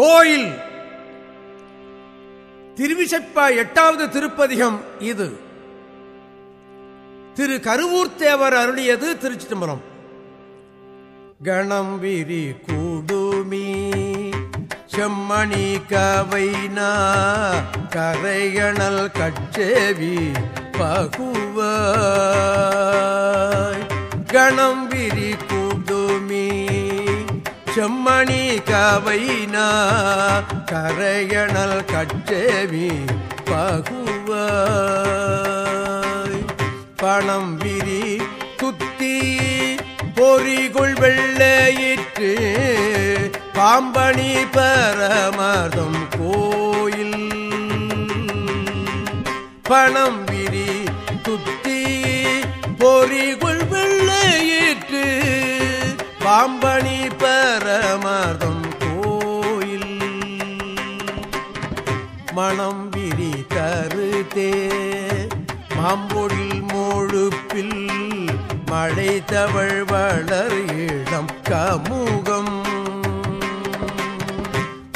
கோயில். திருவிசைப்பா எட்டாவது திருப்பதிகம் இது. திரு கருவூர்த்தேவர் அருளியது திருச்சிதம்பரம். கணம் விரி கூடுமி செம்மணி கவைனா கரையணல் கச்சேவி பகுவாய். கணம் விரி கூ செம்மணி கவைனா கரையணல் கச்சேவி பகுவாய். பணம் விரி குத்தி பொறிகுள் வெள்ளையிற்று பாம்பணி பரமதம் கோயில். பணம் விரி குத்தி பொறிகுள் பாம்பணி பரமதம் கோயில். மனம் விரி கருத்தே மாம்பொழில் மோழுப்பில் மழை தவழ் வளர் இடம் கமுகம்.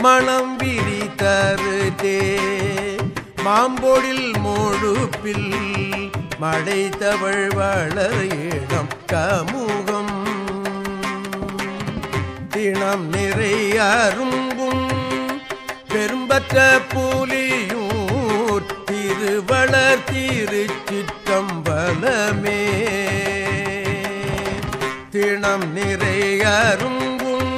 மனம் விரி தருதே மாம்பொழில் மோழுப்பில் மழை தவழ் வளர் இடம் கமுகம். தினம் நிறை அரும்பும். பெரும்பற்ற புலியூர் திருவளர் திருச்சிற்றம்பலமே. திணம் நிறை அரும்பும்.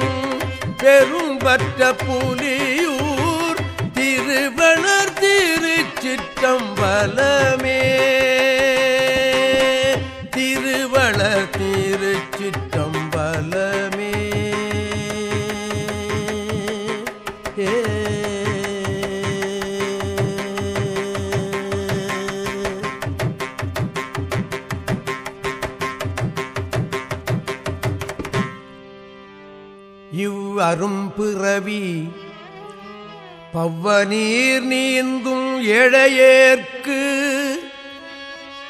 பெரும்பற்ற புலியூர் திருவளர் திருச்சிற்றம்பலமே. இவ் அரும்பிறவி பவ்வநீர் நீந்தும் ஏழையேற்கு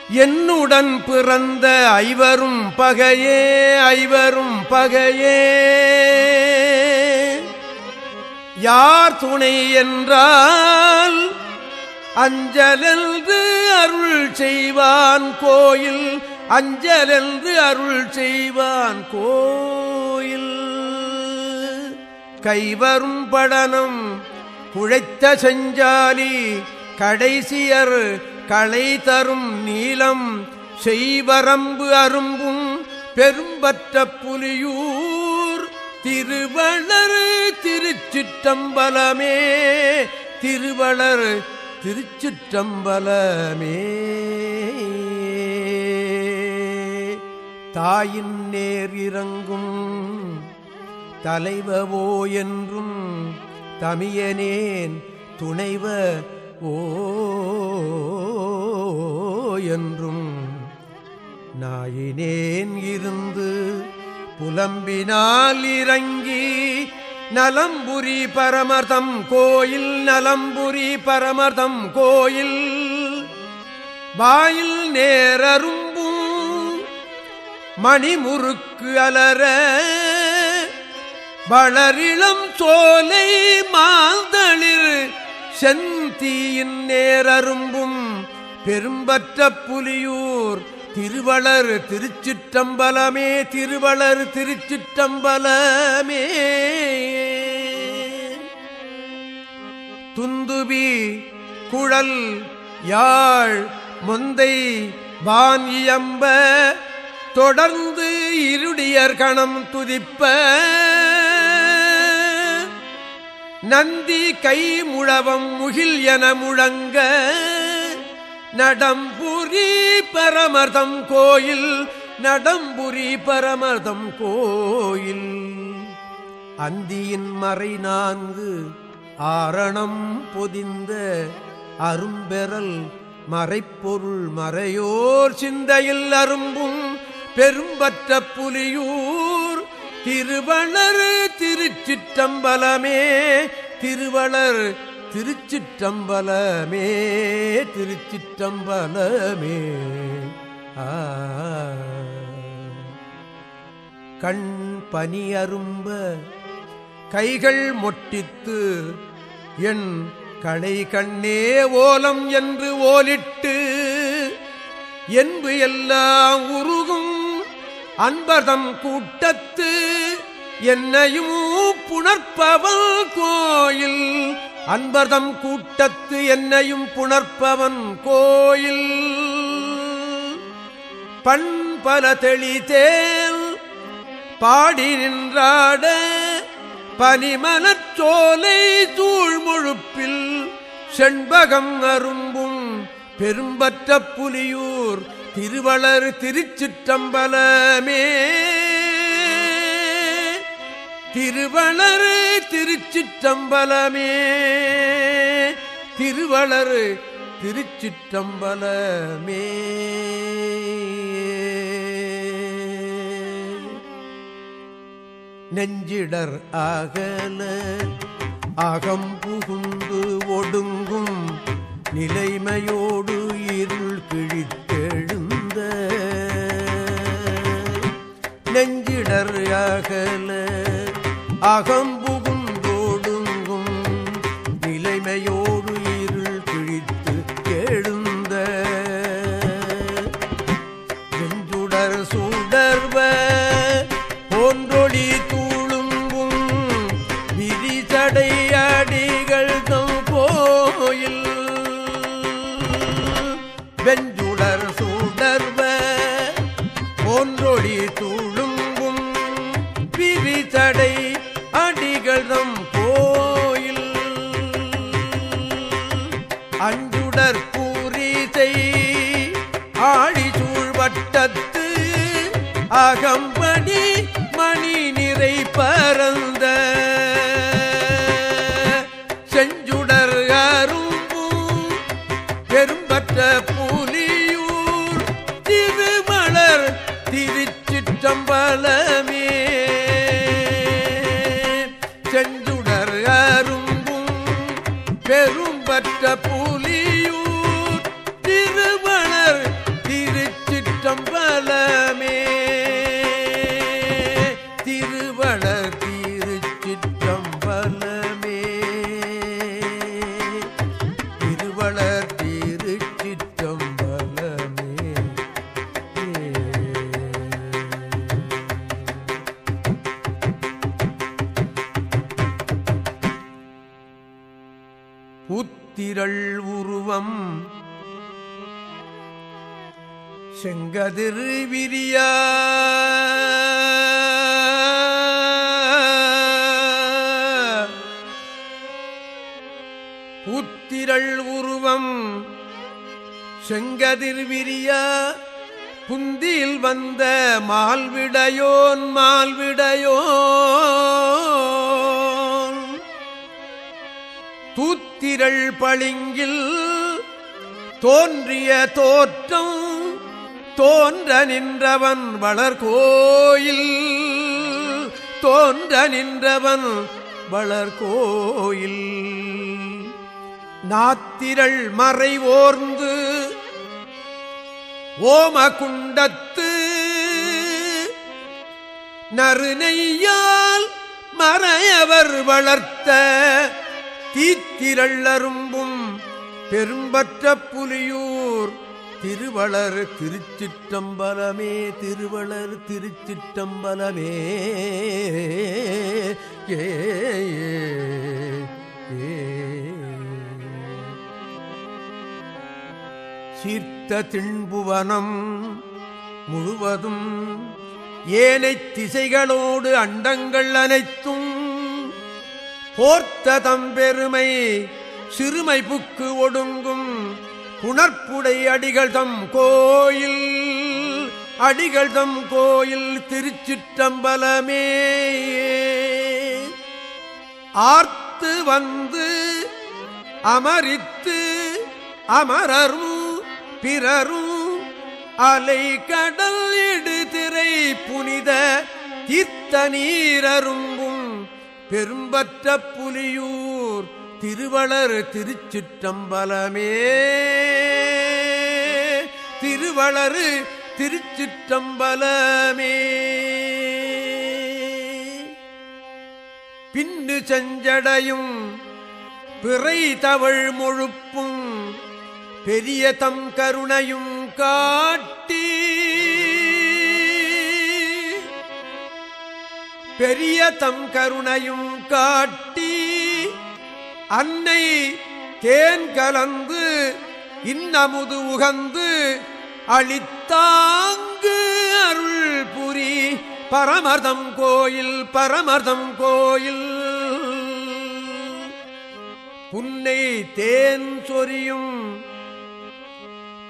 என்னுடன் பிறந்த ஐவரும் பகையே ஐவரும் பகையே. யார் துணை என்றால் அஞ்சலென்று அருள் செய்வான் கோயில் அஞ்சலென்று அருள் செய்வான் கோயில். கைவரும் படனம் குழைத்த செஞ்சாலி கடைசியர் களை தரும் நீளம் செய்வரம்பு அரும்பும் பெரும்பற்ற புலியூர். திருவளர் திருச்சிற்றம்பலமே திருவளர் திருச்சிற்றம்பலமே. தாயின் நேர் இறங்கும் தலைவவோ என்றும் தமியனேன் துணைவ ஓ என்றும் நாயினேன் இருந்து புலம்பினால் இறங்கி நலம்புரி பரமதம் கோயில் நலம்புரி பரமதம் கோயில். வாயில் நேரரும்பும் மணிமுறுக்கு அலற வளரிளம் சோலை மாந்தளிர் செந்தியின் நேரரும்பும் பெரும்பற்ற புலியூர் திருவளர் திருச்சிற்றம்பலமே திருவளர் திருச்சிற்றம்பலமே. துந்துபி குழல் யாழ் முந்தை வான்யம்ப தொடர்ந்து இருடியர் கணம் துதிப்ப நந்தி கை முழவம் முகில் என முழங்க நடம்புரி பரமர்தம் கோயில் நடம்புரி பரமர்தம் கோயில். அந்தியின் மறை நான்கு ஆரணம் பொதிந்த அரும்பெறல் மறைப்பொருள் மறையோர் சிந்தையில் அரும்பும் பெரும்பற்ற புலியூர் திருவளர் திருச்சிற்றம்பலமே திருவளர் திருச்சிற்றம்பலமே திருச்சிற்றம்பலமே. கண் பனி அரும்ப கைகள் மொட்டித்து என் களை கண்ணே ஓலம் என்று ஓலிட்டு என்பு எல்லாம் உருகும் அன்பதம் கூட்டத்து என்னையும் புணர்ப்பவன் கோயில். அன்பர்தம் கூட்டத்து என்னையும் புணர்ப்பவன் கோயில். பண்பல தெளிதேல் பாடி நின்றாட பனிமலச்சோலை தூழ்முழுப்பில் செண்பகம் அரும்பும் பெரும்பற்ற புலியூர் திருவளர் திருச்சிற்றம்பலமே. திருவளர் திருச்சிற்றம்பலமே. திருவளர் திருச்சிற்றம்பலமே. நெஞ்சிடர் அகல அகம்புகுந்து ஒடுங்கும் நிலைமையோடு இருள் கிழித்தெழுந்த. நெஞ்சிடர் அகல அகம்புகுந்தோடுங்கும் நிலைமையோடு இருள் கிழித்து எழுந்த வெஞ்சுடர் சூடர்வ போன்றொளி தூளுங்கும் விரிசடை அடிகள் தம் கோயில். வெஞ்சுடர் சூடர்வ போன்றொளி தூளுங்கும். பிரிசடை வேதம் கோயில். அஞ்சுடர் பூரிசை ஆழி சூழ்வட்டத்து அகம்படி மணி நிறை பரந்த செஞ்சுடர் அரும்பும் பெரும்பற்ற புலியூர் திருமலர் திருச்சிற்றம்பலர் செங்கதிர் விரிய. புத்திரள் உருவம் செங்கதிர் விரிய. புந்தியில் வந்த மால்விடையோன் மால்விடையோன். தூத்திரள் பளிங்கில் தோன்றிய தோர் தோன்ற நின்றவன் வளர்கோயில். தோன்ற நின்றவன் வளர்கோயில். நாத்திரள் மறை ஓர்ந்து ஓமகுண்டத்து நறுநெய்யால் மறையவர் வளர்த்த தீத்திரள் அரும்பும் பெரும்பற்ற புலியூர் திருவளர் திருச்சிற்றம்பலமே திருவளர் திருச்சிற்றம்பலமே. ஏ சீர்த்த திண்புவனம் முழுவதும் ஏனை திசைகளோடு அண்டங்கள் அனைத்தும் போர்த்த தம்பெருமை சிறுமை புக்கு ஒடுங்கும் புணர்ப்புடை அடிகள் தம் கோயில் அடிகள் தம் கோயில் திருச்சிற்றம்பலமே. ஆர்த்து வந்து அமரித்து அமரரும் பிறரும் அலை கடல் இடுதிரை புனித தீர்த்த நீரரும்பும் பெரும்பற்ற புலியூர். திருவளர் திருச்சிற்றம்பலமே. திருவளரு திருச்சிற்றம்பலமே. பின்னு செஞ்சடையும் பிறை தவழ் முழுப்பும் பெரிய தம் கருணையும் காட்டி. பெரிய தம் கருணையும் காட்டி அன்னை தேன் கலந்து இன்னமுது உகந்து அளித்தாங்கு அருள் புரி பரமர்தம் கோயில் பரமர்தம் கோயில். புன்னை தேன் சொரியும்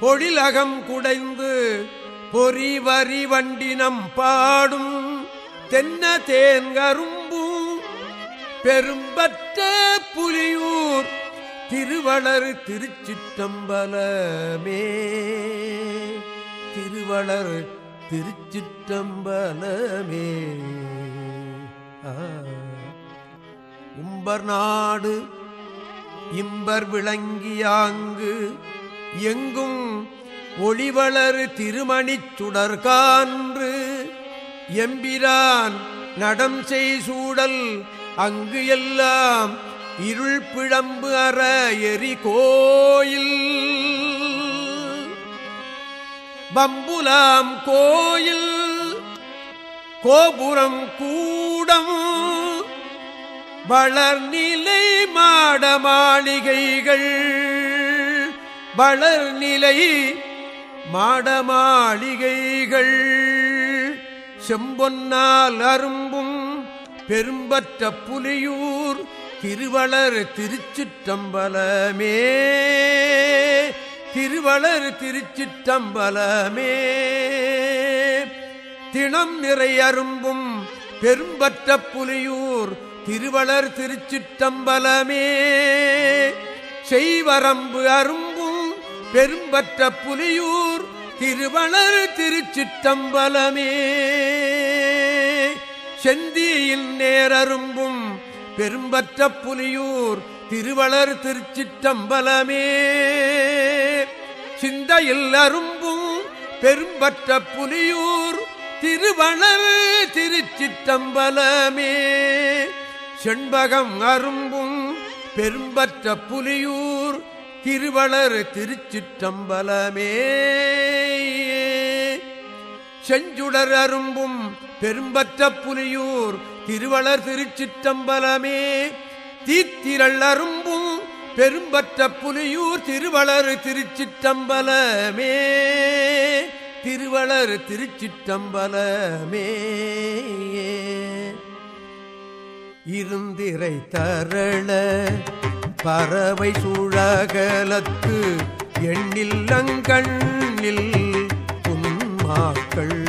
பொழிலகம் குடைந்து பொறி வரி வண்டினம் பாடும் தென்ன தேன் கரும்பும் பெரும்பற்ற புலியூர் திருவளர் திருச்சிற்றம்பலமே. திருவளர் திருச்சிற்றம்பலமே. உம்பர் நாடு இம்பர் விளங்கியாங்கு எங்கும் ஒளிவளர் திருமணிச் சுடர்கான்று எம்பிரான் நடம் செய் சூடல் அங்கு எல்லாம் இருள் பிழம்பு அற எரி கோயில். பம்புலாம் கோயில் கோபுரம் கூடம். வளர்நிலை மாட மாளிகைகள் வளர்நிலை மாட மாளிகைகள். செம்பொன்னால் அரும்பும் பெரும்பற்ற புலியூர் திருவளர் திருச்சிற்றம்பலமே. திருவளர் திருச்சிற்றம்பலமே. திணம் நிறை அரும்பும் பெரும்பற்ற புலியூர் திருவளர் திருச்சிற்றம்பலமே. செய்வரம்பு அரும்பும் பெரும்பற்ற புலியூர் திருவளர் திருச்சிற்றம்பலமே. செந்தியின் நேரரும்பும் பெரும்பற்ற புலியூர் திருவளர் திருச்சிற்றம்பலமே. சிந்தையில் அரும்பும் பெரும்பற்ற புலியூர் திருவளர் திருச்சிற்றம்பலமே. செண்பகம் அரும்பும் பெரும்பற்ற புலியூர் திருவளர் திருச்சிற்றம்பலமே. செஞ்சுடர் அரும்பும் பெரும்பற்ற புலியூர் திருவளர் திருச்சிற்றம்பலமே. தீத்திரள் அரும்பும் பெரும்பற்ற புலியூர் திருவளர் திருச்சிற்றம்பலமே. திருவளர் திருச்சிற்றம்பலமே. இருந்திரை தரள பறவை சூழகலத்து எண்ணில் எண்ணில்லங்கண்ணில் மாக்கள்.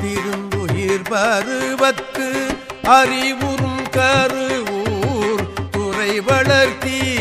திருந்துயிர் பருவத்து அறிவுறும் கருவூர். துறை வளர்த்தீந்தமிழ்